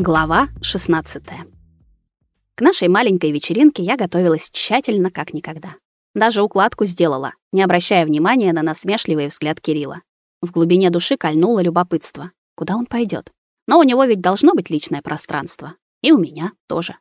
Глава 16. К нашей маленькой вечеринке я готовилась тщательно, как никогда. Даже укладку сделала, не обращая внимания на насмешливый взгляд Кирилла. В глубине души кольнуло любопытство. Куда он пойдет? Но у него ведь должно быть личное пространство. И у меня тоже.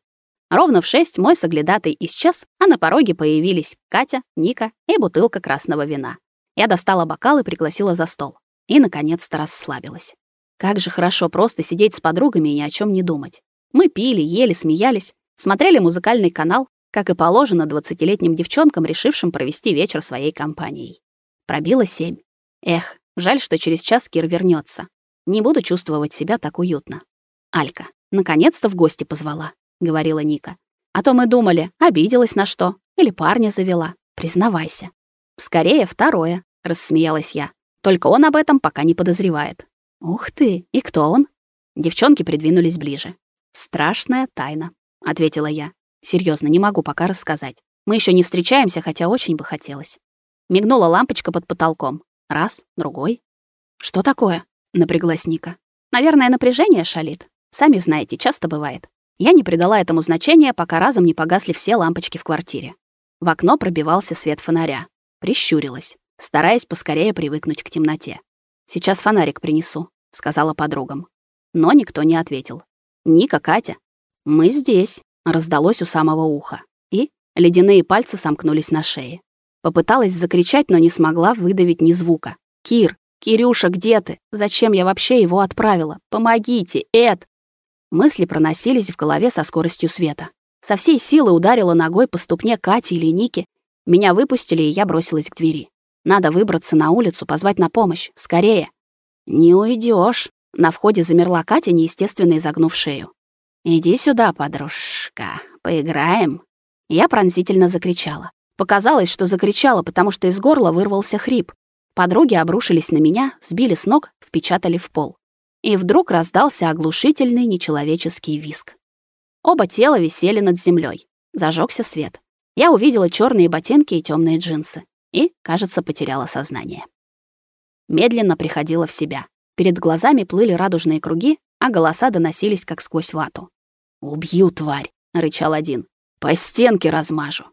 Ровно в шесть мой соглядатый исчез, а на пороге появились Катя, Ника и бутылка красного вина. Я достала бокал и пригласила за стол. И, наконец-то, расслабилась. Как же хорошо просто сидеть с подругами и ни о чем не думать. Мы пили, ели, смеялись, смотрели музыкальный канал, как и положено двадцатилетним девчонкам, решившим провести вечер своей компанией. Пробило семь. Эх, жаль, что через час Кир вернется. Не буду чувствовать себя так уютно. Алька, наконец-то в гости позвала, говорила Ника. А то мы думали, обиделась на что или парня завела. Признавайся. Скорее второе, рассмеялась я. Только он об этом пока не подозревает. Ух ты, и кто он? Девчонки придвинулись ближе. Страшная тайна, ответила я. Серьезно, не могу пока рассказать. Мы еще не встречаемся, хотя очень бы хотелось. Мигнула лампочка под потолком. Раз, другой. Что такое? напряглась Ника. Наверное, напряжение шалит. Сами знаете, часто бывает. Я не придала этому значения, пока разом не погасли все лампочки в квартире. В окно пробивался свет фонаря. Прищурилась, стараясь поскорее привыкнуть к темноте. Сейчас фонарик принесу, сказала подругам. Но никто не ответил. Ника, Катя. Мы здесь, раздалось у самого уха. И ледяные пальцы сомкнулись на шее. Попыталась закричать, но не смогла выдавить ни звука. Кир, Кирюша, где ты? Зачем я вообще его отправила? Помогите, Эд. Мысли проносились в голове со скоростью света. Со всей силы ударила ногой по ступне Кати или Ники. Меня выпустили, и я бросилась к двери. Надо выбраться на улицу, позвать на помощь. Скорее. Не уйдешь. На входе замерла Катя, неестественно изогнув шею. Иди сюда, подружка, поиграем. Я пронзительно закричала. Показалось, что закричала, потому что из горла вырвался хрип. Подруги обрушились на меня, сбили с ног, впечатали в пол. И вдруг раздался оглушительный нечеловеческий визг. Оба тела висели над землей. Зажегся свет. Я увидела черные ботинки и темные джинсы и, кажется, потеряла сознание. Медленно приходила в себя. Перед глазами плыли радужные круги, а голоса доносились как сквозь вату. «Убью, тварь!» — рычал один. «По стенке размажу!»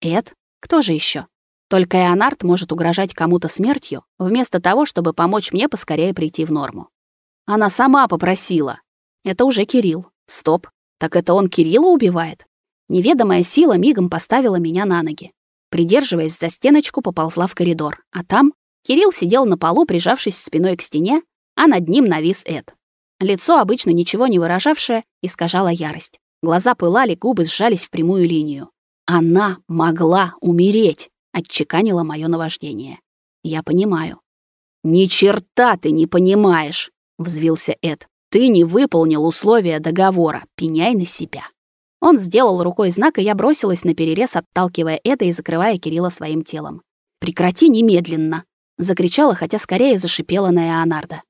«Эд? Кто же еще? Только Эонард может угрожать кому-то смертью, вместо того, чтобы помочь мне поскорее прийти в норму. Она сама попросила. Это уже Кирилл. Стоп. Так это он Кирилла убивает? Неведомая сила мигом поставила меня на ноги. Придерживаясь за стеночку, поползла в коридор. А там Кирилл сидел на полу, прижавшись спиной к стене, а над ним навис Эд. Лицо, обычно ничего не выражавшее, искажало ярость. Глаза пылали, губы сжались в прямую линию. «Она могла умереть», — отчеканило мое наваждение. «Я понимаю». «Ни черта ты не понимаешь», — взвился Эд. «Ты не выполнил условия договора. Пеняй на себя». Он сделал рукой знак, и я бросилась на перерез, отталкивая это и закрывая Кирилла своим телом. «Прекрати немедленно!» — закричала, хотя скорее зашипела на Эонарда.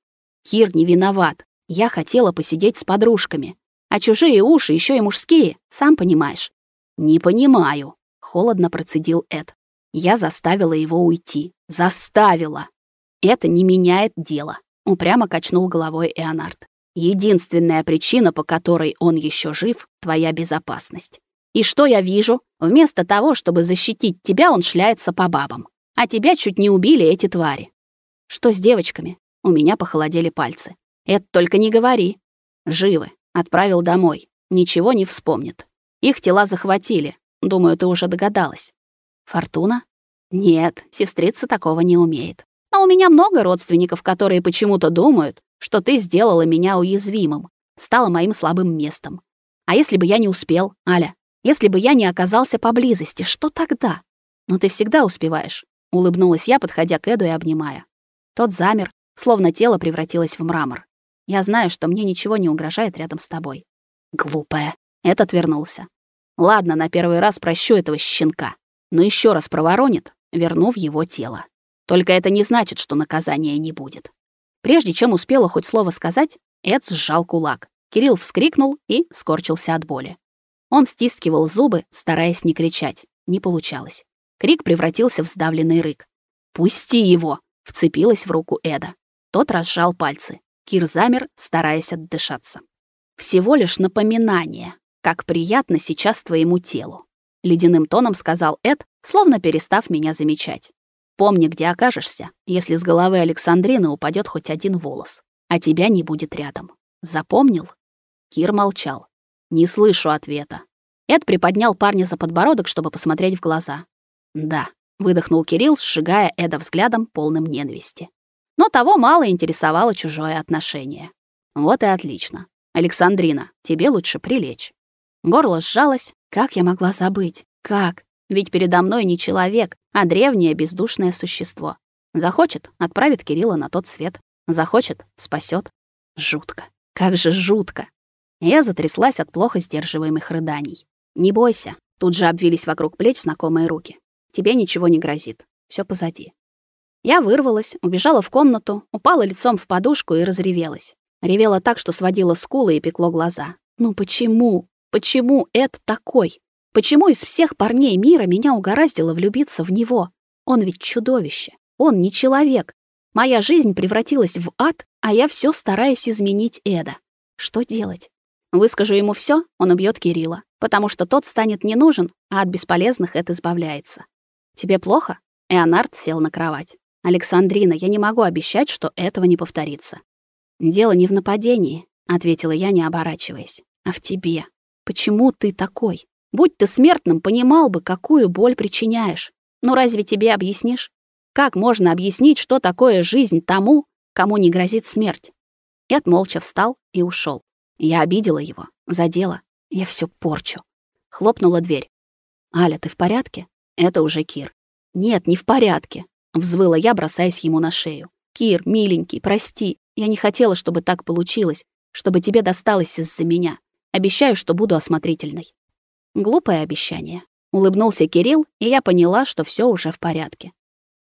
«Кир не виноват. Я хотела посидеть с подружками. А чужие уши, еще и мужские, сам понимаешь». «Не понимаю», — холодно процедил Эд. Я заставила его уйти. Заставила. Это не меняет дело. Упрямо качнул головой Эонард. Единственная причина, по которой он еще жив — твоя безопасность. И что я вижу? Вместо того, чтобы защитить тебя, он шляется по бабам. А тебя чуть не убили эти твари. Что с девочками? У меня похолодели пальцы. Это только не говори. Живы. Отправил домой. Ничего не вспомнит. Их тела захватили. Думаю, ты уже догадалась. Фортуна? Нет, сестрица такого не умеет. А у меня много родственников, которые почему-то думают, что ты сделала меня уязвимым, стала моим слабым местом. А если бы я не успел, Аля? Если бы я не оказался поблизости, что тогда? Ну ты всегда успеваешь, улыбнулась я, подходя к Эду и обнимая. Тот замер, словно тело превратилось в мрамор. Я знаю, что мне ничего не угрожает рядом с тобой. Глупая. Этот вернулся. Ладно, на первый раз прощу этого щенка, но еще раз проворонит, верну в его тело. Только это не значит, что наказания не будет. Прежде чем успела хоть слово сказать, Эд сжал кулак. Кирилл вскрикнул и скорчился от боли. Он стискивал зубы, стараясь не кричать. Не получалось. Крик превратился в сдавленный рык. «Пусти его!» — вцепилась в руку Эда. Тот разжал пальцы. Кир замер, стараясь отдышаться. Всего лишь напоминание, как приятно сейчас твоему телу. Ледяным тоном сказал Эд, словно перестав меня замечать. Помни, где окажешься, если с головы Александрины упадет хоть один волос, а тебя не будет рядом. Запомнил? Кир молчал. Не слышу ответа. Эд приподнял парня за подбородок, чтобы посмотреть в глаза. Да, выдохнул Кирилл, сжигая Эда взглядом, полным ненависти. Но того мало интересовало чужое отношение. Вот и отлично. Александрина, тебе лучше прилечь. Горло сжалось. Как я могла забыть? Как? Ведь передо мной не человек, а древнее бездушное существо. Захочет — отправит Кирилла на тот свет. Захочет — спасет. Жутко. Как же жутко. Я затряслась от плохо сдерживаемых рыданий. «Не бойся», — тут же обвились вокруг плеч знакомые руки. «Тебе ничего не грозит. Все позади». Я вырвалась, убежала в комнату, упала лицом в подушку и разревелась. Ревела так, что сводила скулы и пекло глаза. «Ну почему? Почему это такой? Почему из всех парней мира меня угораздило влюбиться в него? Он ведь чудовище. Он не человек. Моя жизнь превратилась в ад, а я все стараюсь изменить Эда. Что делать? Выскажу ему все, он убьет Кирилла, потому что тот станет не нужен, а от бесполезных Эд избавляется. Тебе плохо? Эонард сел на кровать. Александрина, я не могу обещать, что этого не повторится. Дело не в нападении, ответила я, не оборачиваясь, а в тебе. Почему ты такой? Будь ты смертным, понимал бы, какую боль причиняешь. Но разве тебе объяснишь? Как можно объяснить, что такое жизнь тому, кому не грозит смерть? Эд молча встал и ушел. Я обидела его, задела. Я все порчу. Хлопнула дверь. «Аля, ты в порядке?» Это уже Кир. «Нет, не в порядке», — взвыла я, бросаясь ему на шею. «Кир, миленький, прости. Я не хотела, чтобы так получилось, чтобы тебе досталось из-за меня. Обещаю, что буду осмотрительной». Глупое обещание. Улыбнулся Кирилл, и я поняла, что все уже в порядке.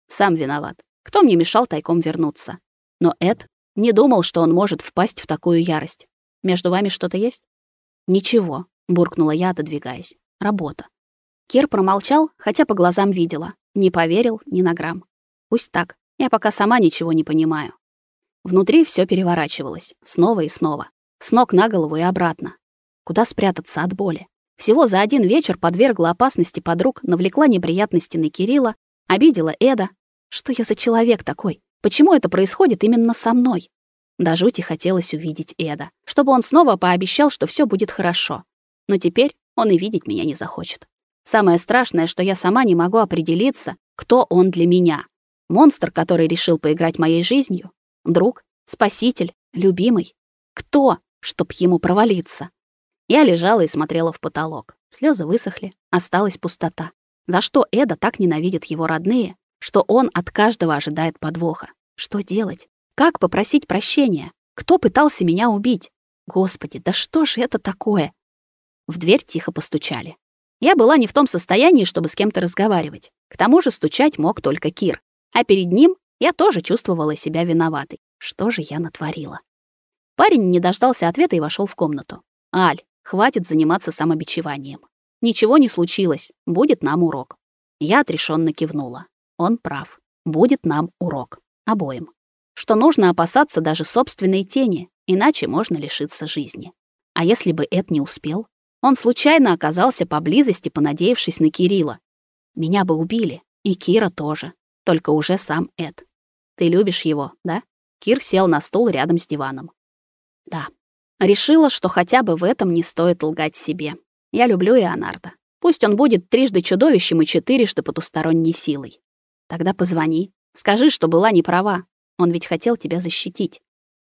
Сам виноват. Кто мне мешал тайком вернуться? Но Эд не думал, что он может впасть в такую ярость. Между вами что-то есть? Ничего, буркнула я, отодвигаясь. Работа. Кир промолчал, хотя по глазам видела. Не поверил ни на грамм. Пусть так. Я пока сама ничего не понимаю. Внутри все переворачивалось, снова и снова. С ног на голову и обратно. Куда спрятаться от боли? Всего за один вечер подвергла опасности подруг, навлекла неприятности на Кирилла, обидела Эда. Что я за человек такой? Почему это происходит именно со мной? До жути хотелось увидеть Эда, чтобы он снова пообещал, что все будет хорошо. Но теперь он и видеть меня не захочет. Самое страшное, что я сама не могу определиться, кто он для меня. Монстр, который решил поиграть моей жизнью? Друг? Спаситель? Любимый? Кто, чтоб ему провалиться? Я лежала и смотрела в потолок. Слезы высохли, осталась пустота. За что Эда так ненавидит его родные, что он от каждого ожидает подвоха? Что делать? Как попросить прощения? Кто пытался меня убить? Господи, да что же это такое? В дверь тихо постучали. Я была не в том состоянии, чтобы с кем-то разговаривать. К тому же стучать мог только Кир. А перед ним я тоже чувствовала себя виноватой. Что же я натворила? Парень не дождался ответа и вошел в комнату. «Аль, Хватит заниматься самобичеванием. Ничего не случилось, будет нам урок. Я отрешенно кивнула. Он прав. Будет нам урок. Обоим. Что нужно опасаться даже собственной тени, иначе можно лишиться жизни. А если бы Эд не успел? Он случайно оказался поблизости, понадеявшись на Кирилла. Меня бы убили, и Кира тоже, только уже сам Эд. Ты любишь его, да? Кир сел на стул рядом с диваном. Да, Решила, что хотя бы в этом не стоит лгать себе. Я люблю Ионарда. Пусть он будет трижды чудовищем и четырежды потусторонней силой. Тогда позвони. Скажи, что была не права. Он ведь хотел тебя защитить.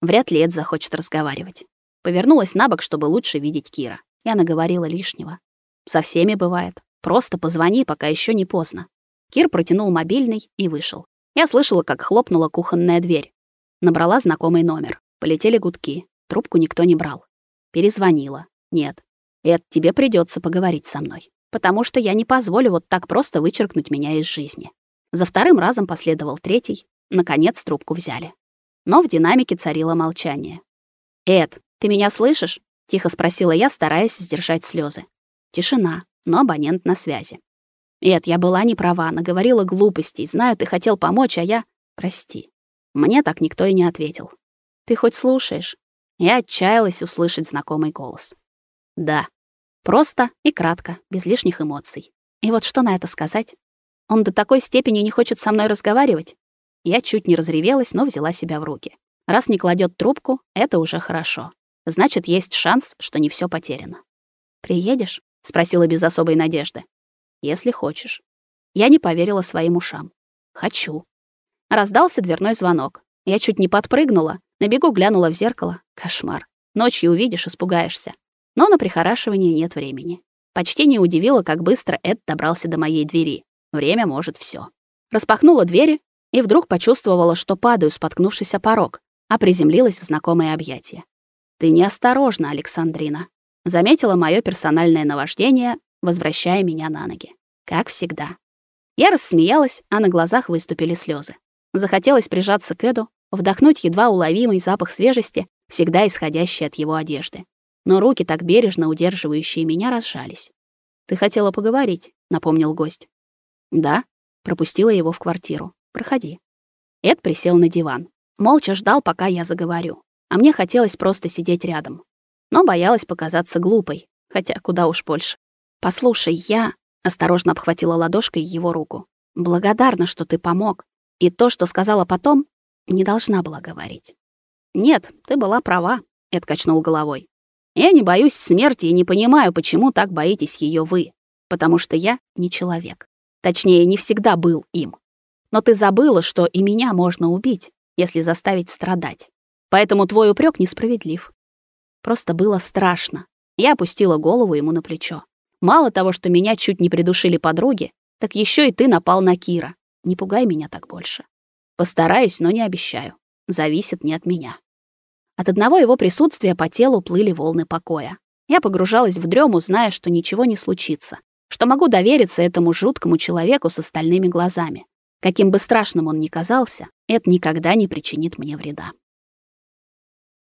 Вряд ли Эд захочет разговаривать. Повернулась на бок, чтобы лучше видеть Кира. Я наговорила лишнего. Со всеми бывает. Просто позвони, пока еще не поздно. Кир протянул мобильный и вышел. Я слышала, как хлопнула кухонная дверь. Набрала знакомый номер. Полетели гудки. Трубку никто не брал. Перезвонила. Нет. Эд, тебе придется поговорить со мной, потому что я не позволю вот так просто вычеркнуть меня из жизни. За вторым разом последовал третий. Наконец трубку взяли. Но в динамике царило молчание. «Эд, ты меня слышишь?» — тихо спросила я, стараясь сдержать слезы. Тишина, но абонент на связи. «Эд, я была не права, наговорила глупостей. Знаю, ты хотел помочь, а я... Прости». Мне так никто и не ответил. «Ты хоть слушаешь?» Я отчаялась услышать знакомый голос. Да. Просто и кратко, без лишних эмоций. И вот что на это сказать? Он до такой степени не хочет со мной разговаривать. Я чуть не разревелась, но взяла себя в руки. Раз не кладет трубку, это уже хорошо. Значит, есть шанс, что не все потеряно. Приедешь? спросила без особой надежды. Если хочешь. Я не поверила своим ушам. Хочу. Раздался дверной звонок. Я чуть не подпрыгнула, на бегу глянула в зеркало. Кошмар. Ночью увидишь, испугаешься. Но на прихорашивание нет времени. Почти не удивило, как быстро Эд добрался до моей двери. Время может все. Распахнула двери и вдруг почувствовала, что падаю, споткнувшись о порог, а приземлилась в знакомое объятие. «Ты неосторожна, Александрина», — заметила мое персональное наваждение, возвращая меня на ноги. Как всегда. Я рассмеялась, а на глазах выступили слезы. Захотелось прижаться к Эду, вдохнуть едва уловимый запах свежести, всегда исходящий от его одежды. Но руки, так бережно удерживающие меня, разжались. «Ты хотела поговорить», — напомнил гость. «Да», — пропустила его в квартиру. «Проходи». Эд присел на диван. Молча ждал, пока я заговорю. А мне хотелось просто сидеть рядом. Но боялась показаться глупой, хотя куда уж больше. «Послушай, я...» — осторожно обхватила ладошкой его руку. «Благодарна, что ты помог. И то, что сказала потом, не должна была говорить». «Нет, ты была права», — Эд качнул головой. «Я не боюсь смерти и не понимаю, почему так боитесь ее вы. Потому что я не человек. Точнее, не всегда был им. Но ты забыла, что и меня можно убить, если заставить страдать. Поэтому твой упрек несправедлив. Просто было страшно. Я опустила голову ему на плечо. Мало того, что меня чуть не придушили подруги, так еще и ты напал на Кира. Не пугай меня так больше. Постараюсь, но не обещаю. Зависит не от меня. От одного его присутствия по телу плыли волны покоя. Я погружалась в дрему, зная, что ничего не случится, что могу довериться этому жуткому человеку с остальными глазами. Каким бы страшным он ни казался, это никогда не причинит мне вреда.